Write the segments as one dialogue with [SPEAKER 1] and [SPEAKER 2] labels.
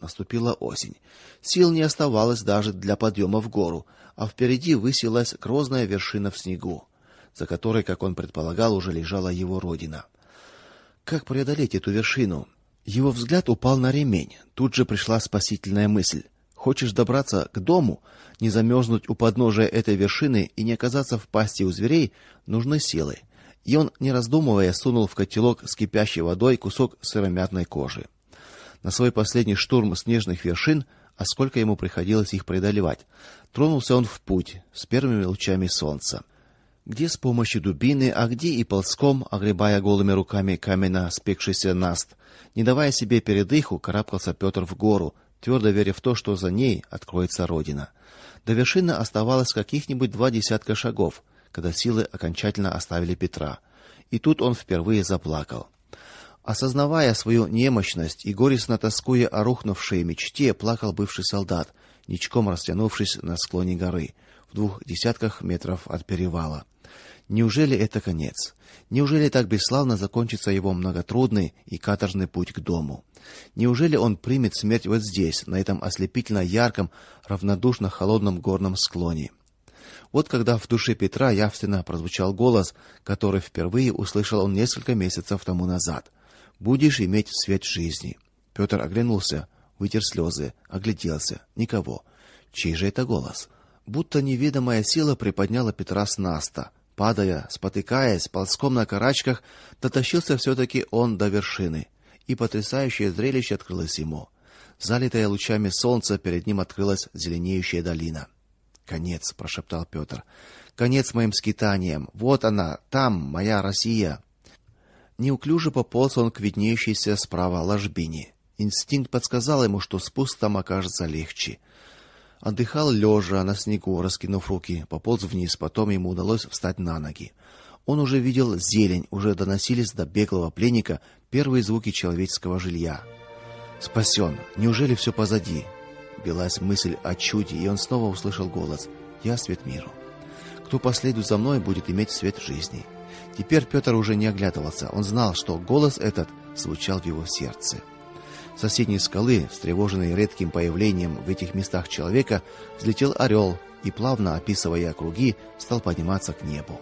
[SPEAKER 1] Наступила осень. Сил не оставалось даже для подъема в гору, а впереди высилась грозная вершина в снегу, за которой, как он предполагал, уже лежала его родина. Как преодолеть эту вершину? Его взгляд упал на ремень. Тут же пришла спасительная мысль. Хочешь добраться к дому, не замерзнуть у подножия этой вершины и не оказаться в пасти у зверей, нужны силы. И он, не раздумывая, сунул в котелок с кипящей водой кусок сыромятной кожи. На свой последний штурм снежных вершин, а сколько ему приходилось их преодолевать, тронулся он в путь с первыми лучами солнца. Где с помощью дубины, а где и ползком, огребая голыми руками каменно спекшийся наст, не давая себе передыху, карабкался Петр в гору, твердо веря в то, что за ней откроется родина. До вершины оставалось каких-нибудь два десятка шагов, когда силы окончательно оставили Петра. И тут он впервые заплакал. Осознавая свою немощность и горестно тоскуя о рухнувшей мечте, плакал бывший солдат, ничком растянувшись на склоне горы, в двух десятках метров от перевала. Неужели это конец? Неужели так бесславно закончится его многотрудный и каторжный путь к дому? Неужели он примет смерть вот здесь, на этом ослепительно ярком, равнодушно холодном горном склоне? Вот когда в душе Петра явственно прозвучал голос, который впервые услышал он несколько месяцев тому назад. Будешь иметь свет жизни. Петр оглянулся, вытер слезы, огляделся. Никого. Чей же это голос? Будто невидимая сила приподняла Петра с наста. Падая, спотыкаясь, ползком на карачках, дотащился все таки он до вершины и потрясающее зрелище открылось ему. Залитая лучами солнца, перед ним открылась зеленеющая долина. "Конец", прошептал Петр. "Конец моим скитаниям. Вот она, там моя Россия". Неуклюже пополз он к виднеющейся справа ложбине. Инстинкт подсказал ему, что спуск там окажется легче. Отдыхал лежа на снегу, раскинув руки, пополз вниз, потом ему удалось встать на ноги. Он уже видел зелень, уже доносились до беглого пленника первые звуки человеческого жилья. Спасен. Неужели все позади? Билась мысль о чуде, и он снова услышал голос: "Я свет миру. Кто последует за мной, будет иметь свет жизни". Теперь Петр уже не оглядывался. Он знал, что голос этот звучал в его сердце. Соседней скалы, встревоженный редким появлением в этих местах человека, взлетел орел и плавно описывая круги, стал подниматься к небу.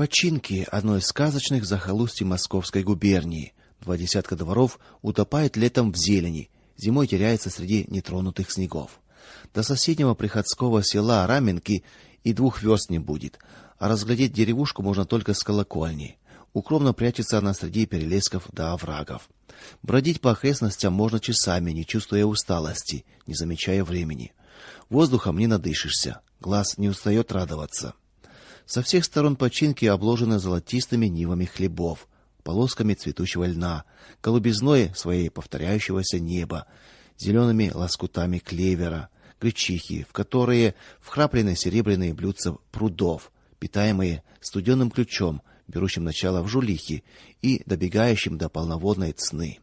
[SPEAKER 1] Починки одной из сказочных захолустьй Московской губернии. Два десятка дворов утопает летом в зелени, зимой теряется среди нетронутых снегов. До соседнего приходского села Раменки и двух верст не будет, а разглядеть деревушку можно только с колокольни. Укромно прячется она среди перелесков да оврагов. Бродить по окрестностям можно часами, не чувствуя усталости, не замечая времени. Воздухом не надышишься, глаз не устает радоваться. Со всех сторон починки обложены золотистыми нивами хлебов, полосками цветущего льна, голубизной своей повторяющегося неба, зелеными лоскутами клевера, гречихи, в которые вкраплены серебряные блюдца прудов, питаемые студеным ключом, берущим начало в жулихе и добегающим до полноводной цны.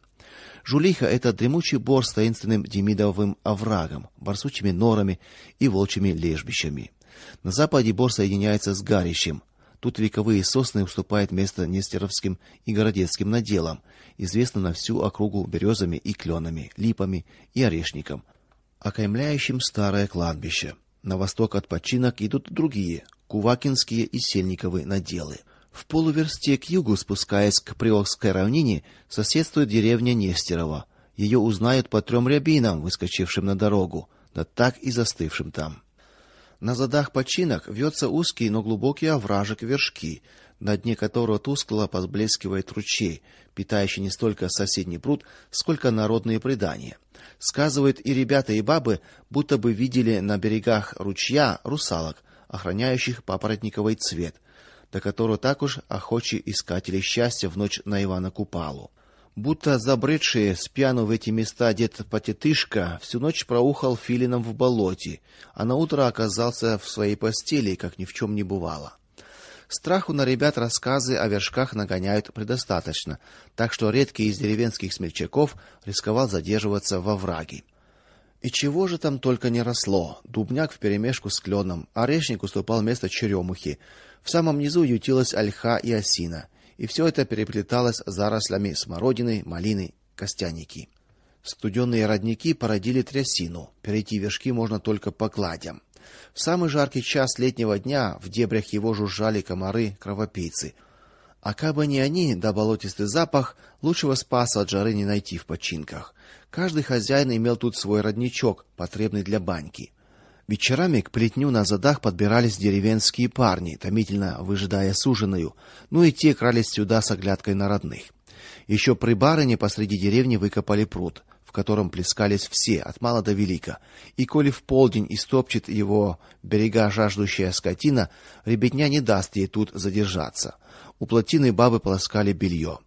[SPEAKER 1] Жулиха это дремучий бор с таинственным демидовым оврагом, барсучими норами и волчьими лежбищами. На западе бор соединяется с Гарищем. Тут вековые сосны уступают место Нестеровским и Городецким наделам, известным на всю округу березами и кленами, липами и орешником. окаймляющим старое кладбище. На восток от починок идут другие Кувакинские и Сельниковы наделы. В полуверсте к югу, спускаясь к Приокской равнине, соседствует деревня Нестерово. Ее узнают по трем рябинам, выскочившим на дорогу, да так и застывшим там. На задах починок вьется узкий, но глубокий овражек вершки, на дне которого тускло поблескивает ручей, питающий не столько соседний пруд, сколько народные предания. Сказывают и ребята, и бабы, будто бы видели на берегах ручья русалок, охраняющих папоротниковый цвет, до которого так уж охочи искатели счастья в ночь на Ивана Купалу. Будто забредший с в эти места дед Потетышка всю ночь проухал филином в болоте, а на утро оказался в своей постели, как ни в чем не бывало. Страху на ребят рассказы о вершках нагоняют предостаточно, так что редкий из деревенских смельчаков рисковал задерживаться во враге. И чего же там только не росло: дубняк вперемешку с кленом, орешник уступал место черемухе. В самом низу ютилась ольха и осина и все это переплеталось зарослями смородины, малины, костяники. Студенные родники породили трясину. Перейти вершки можно только по кладям. В самый жаркий час летнего дня в дебрях его жужжали комары-кровопийцы. А кабы не они, да болотистый запах, лучшего спаса от жары не найти в починках. Каждый хозяин имел тут свой родничок, потребный для баньки. Вечерами к плетню на задах подбирались деревенские парни, томительно выжидая суженую, ну и те крались сюда с оглядкой на родных. Еще при барыне посреди деревни выкопали пруд, в котором плескались все, от мала до велика. И коли в полдень истопчет его берега жаждущая скотина, ребятня не даст ей тут задержаться. У плотины бабы полоскали белье.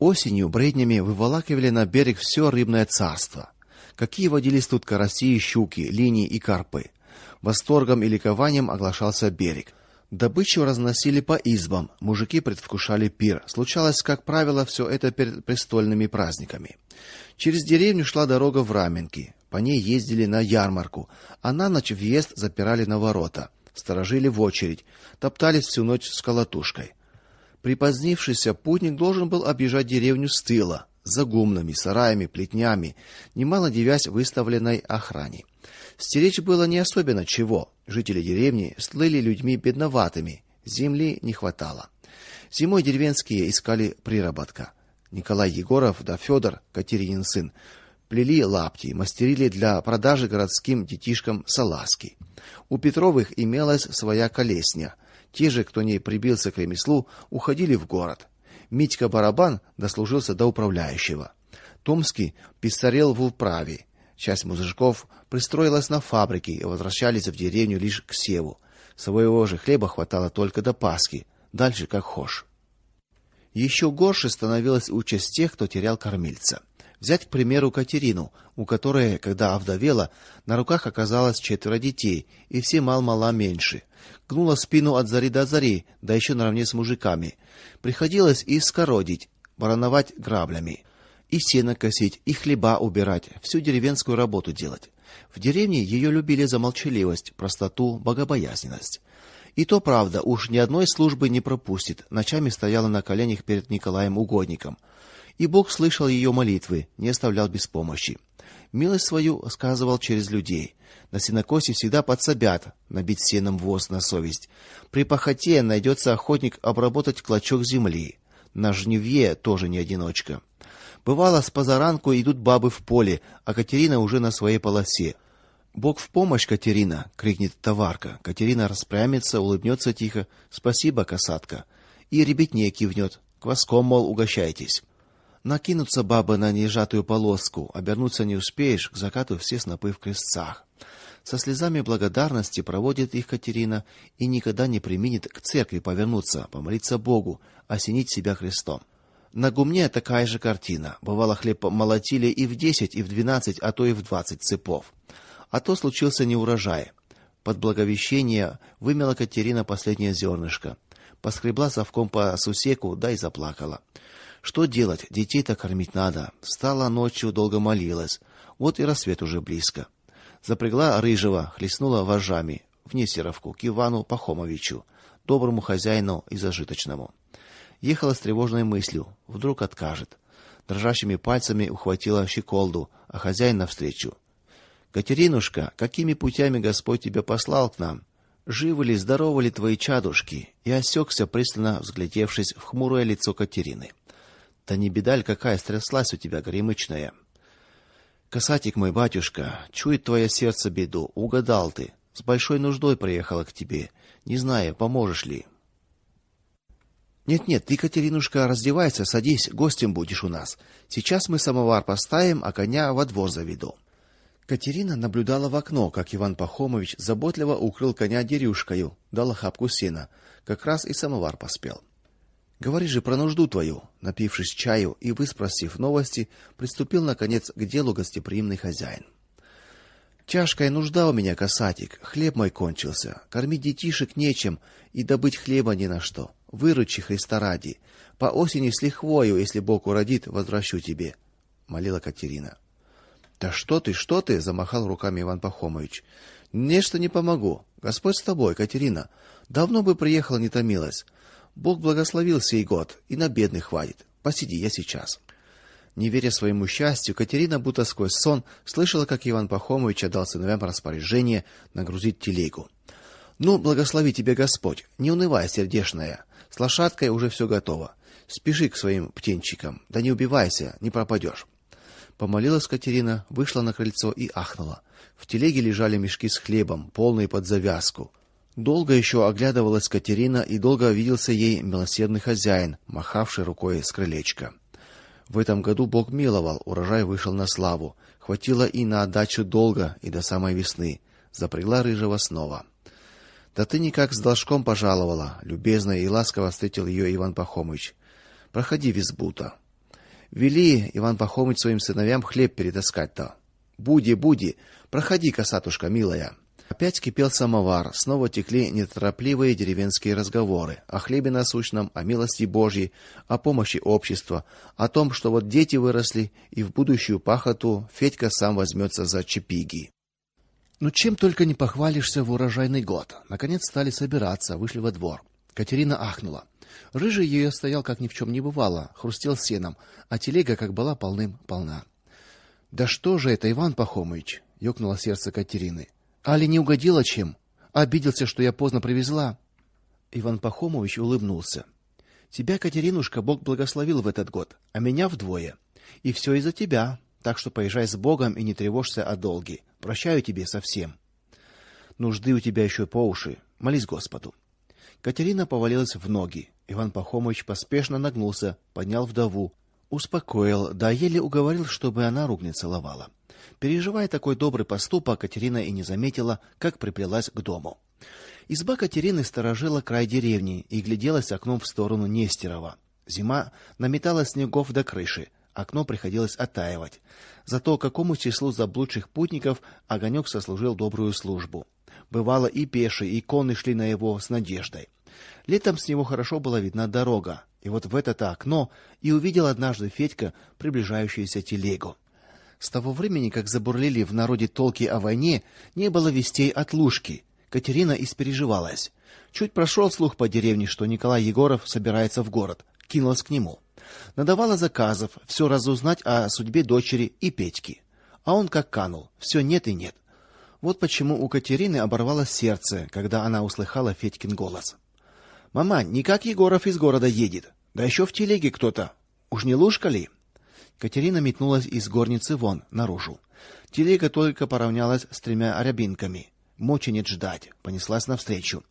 [SPEAKER 1] Осенью бреднями выволакивали на берег все рыбное царство. Какие водились тут караси и щуки, линии и карпы. Восторгом и ликованием оглашался берег. Добычу разносили по избам, мужики предвкушали пир. Случалось, как правило, все это перед престольными праздниками. Через деревню шла дорога в Раменки. По ней ездили на ярмарку, а на ночь въезд запирали на ворота. Сторожили в очередь, топтались всю ночь с колотушкой. Припозднившийся путник должен был объезжать деревню с тыла, за гумнами, сараями, плетнями, немало девясь выставленной охране. Стеречь было не особенно чего. Жители деревни слыли людьми бедноватыми, земли не хватало. Зимой деревенские искали приработка. Николай Егоров да Федор, Катеринин сын, плели лапти, мастерили для продажи городским детишкам салазки. У Петровых имелась своя колесня. Те же, кто не прибился к ремеслу, уходили в город. Митька Барабан дослужился до управляющего. Томский писарел в управе. Часть мужиков пристроилась на фабрике и возвращались в деревню лишь к севу. Своего же хлеба хватало только до Пасхи, дальше как хошь. Еще горше становилась участь тех, кто терял кормильца. Взять, к примеру, Катерину, у которой, когда овдовела, на руках оказалось четверо детей, и все мал-мала меньше. Гнула спину от зари до зари, да еще наравне с мужиками. Приходилось и скородить, барановать граблями и сено косить, и хлеба убирать, всю деревенскую работу делать. В деревне ее любили за молчаливость, простоту, богобоязненность. И то правда, уж ни одной службы не пропустит. Ночами стояла на коленях перед Николаем угодником. И Бог слышал ее молитвы, не оставлял без помощи. Милость свою сказывал через людей. На сенокосе всегда подсобят набить сеном воз на совесть. При похоте найдется охотник обработать клочок земли. На жнивье тоже не одиночка. Бывало, с позаранку идут бабы в поле, а Катерина уже на своей полосе. Бог в помощь, Катерина, крикнет товарка. Катерина распрямится, улыбнется тихо: "Спасибо, касатка". И ребятне кивнет: "Кваском, мол, угощайтесь". Накинутся бабы на нежатую полоску, обернуться не успеешь, к закату все снопы в крестцах. Со слезами благодарности проводит их Катерина и никогда не применит к церкви повернуться, помолиться Богу, осенить себя Христом. На гумне такая же картина. Бывало хлеб молотили и в десять, и в двенадцать, а то и в двадцать цепов. А то случился неурожай. Под благовещение вымела Катерина последнее зернышко. Поскребла совком по сусеку, да и заплакала. Что делать? Детей-то кормить надо. Встала ночью, долго молилась. Вот и рассвет уже близко. Запрягла рыжего, хлестнула вожжами в Несеровку к Ивану Пахомовичу, доброму хозяину и зажиточному. Ехала с тревожной мыслью: вдруг откажет. Дрожащими пальцами ухватила щеколду, а хозяин навстречу. Катеринушка, какими путями Господь тебя послал к нам? Живы ли, здоровы ли твои чадушки? И осекся, пристально взглядевшись в хмурое лицо Катерины. Да не беда какая стряслась у тебя, горемычная. Касатик мой батюшка, чует твое сердце беду, угадал ты. С большой нуждой приехала к тебе, не знаю, поможешь ли. Нет, нет, ты, Катеринушка, раздевайся, садись, гостем будешь у нас. Сейчас мы самовар поставим, а коня во двор заведу. Катерина наблюдала в окно, как Иван Пахомович заботливо укрыл коня дерюшкою, дал охапку сена. Как раз и самовар поспел. Говори же про нужду твою, напившись чаю и выспросив новости, приступил наконец к делу гостеприимный хозяин. Тяжкая нужда у меня, касатик, хлеб мой кончился, кормить детишек нечем и добыть хлеба ни на что. Выручи Христа ради. По осени с лихвою, если Бог уродит, возвращу тебе, молила Катерина. Да что ты, что ты, замахал руками Иван Пахомович. Нечто не помогу. Господь с тобой, Катерина. Давно бы приехала, не томилась. Бог благословил сей год, и на бедных хватит. Посиди, я сейчас. Не веря своему счастью, Катерина будто сквозь сон слышала, как Иван Пахомович отдал сыновьям распоряжение нагрузить телегу. Ну, благослови тебе Господь. Не унывай, сердешная. С лошадкой уже все готово. Спеши к своим птенчикам. Да не убивайся, не пропадешь. Помолилась Катерина, вышла на крыльцо и ахнула. В телеге лежали мешки с хлебом, полные под завязку. Долго еще оглядывалась Катерина, и долго виделся ей милосердный хозяин, махавший рукой с крылечка. В этом году Бог миловал, урожай вышел на славу. Хватило и на отдачу долга, и до самой весны. Запрягла рыжего снова. Да ты никак с должком пожаловала, любезно и ласково встретил ее Иван Пахомыч. Проходи в избу-то. Вели Иван Пахомыч своим сыновьям хлеб перетаскать-то. Буди, буди, проходи, косатушка милая. Опять кипел самовар, снова текли неторопливые деревенские разговоры о хлебе насущном, о милости Божьей, о помощи общества, о том, что вот дети выросли, и в будущую пахоту Федька сам возьмется за чепиги. Ну чем только не похвалишься в урожайный год. Наконец стали собираться, вышли во двор. Катерина ахнула. Рыжий ее стоял как ни в чем не бывало, хрустел сеном, а телега как была полным-полна. Да что же это, Иван Пахомович, ёкнуло сердце Катерины. Али не угодила чем? Обиделся, что я поздно привезла. Иван Пахомович улыбнулся. Тебя, Катеринушка, Бог благословил в этот год, а меня вдвое. И все из-за тебя. Так что поезжай с Богом и не тревожься о долге. Прощаю тебе совсем. Нужды у тебя еще по уши. Молись Господу. Катерина повалилась в ноги. Иван Пахомович поспешно нагнулся, поднял вдову, успокоил, да еле уговорил, чтобы она рук не целовала. Переживая такой добрый поступок, Катерина и не заметила, как приплелась к дому. Изба Катерины сторожила край деревни и гляделась окном в сторону Нестерова. Зима наметала снегов до крыши, окно приходилось оттаивать. Зато какому числу заблудших путников огонек сослужил добрую службу. Бывало и пешие, и конные шли на его с надеждой. Летом с него хорошо была видна дорога, и вот в это окно и увидел однажды Федька приближающуюся телегу. С того времени, как забурлили в народе толки о войне, не было вестей от Лушки. Катерина испереживалась. Чуть прошел слух по деревне, что Николай Егоров собирается в город, кинулась к нему. Надавала заказов, все разузнать о судьбе дочери и Петьки. А он как канул, все нет и нет. Вот почему у Катерины оборвалось сердце, когда она услыхала Федькин голос. Мама, никак Егоров из города едет. Да еще в телеге кто-то. Уж не Лушка ли? Катерина метнулась из горницы вон, наружу. Телега только поравнялась с тремя арябинками. Мочи нет ждать, понеслась навстречу.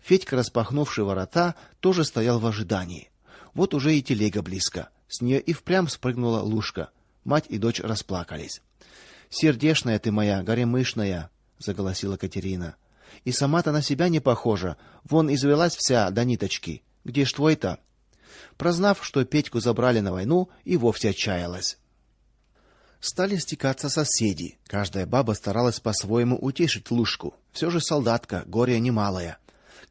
[SPEAKER 1] Федька, распахнувший ворота, тоже стоял в ожидании. Вот уже и телега близко. С нее и впрямь спрыгнула Лушка. Мать и дочь расплакались. Сердешная ты моя, горемышная, заголосила Катерина. И сама-то на себя не похожа. Вон извелась вся до ниточки. Где ж твой-то? Прознав, что Петьку забрали на войну, и вовсе отчаялась. Стали стекаться соседи. Каждая баба старалась по-своему утешить Лушку. Все же солдатка, горе немалое.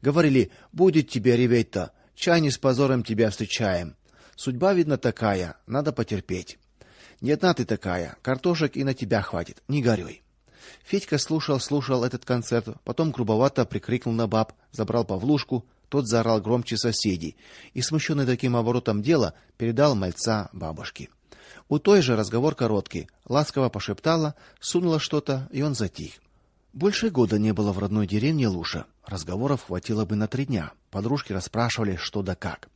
[SPEAKER 1] Говорили: "Будет тебе реветь-то, чай не с позором тебя встречаем. Судьба видно такая, надо потерпеть. Не одна ты такая, картошек и на тебя хватит, не горюй". Федька слушал, слушал этот концерт, потом грубовато прикрикнул на баб, забрал Павлушку, тот заорал громче соседей и смущенный таким оборотом дела передал мальца бабушке. У той же разговор короткий. Ласково пошептала, сунула что-то, и он затих. Больше года не было в родной деревне Луша. Разговоров хватило бы на три дня. Подружки расспрашивали, что да как.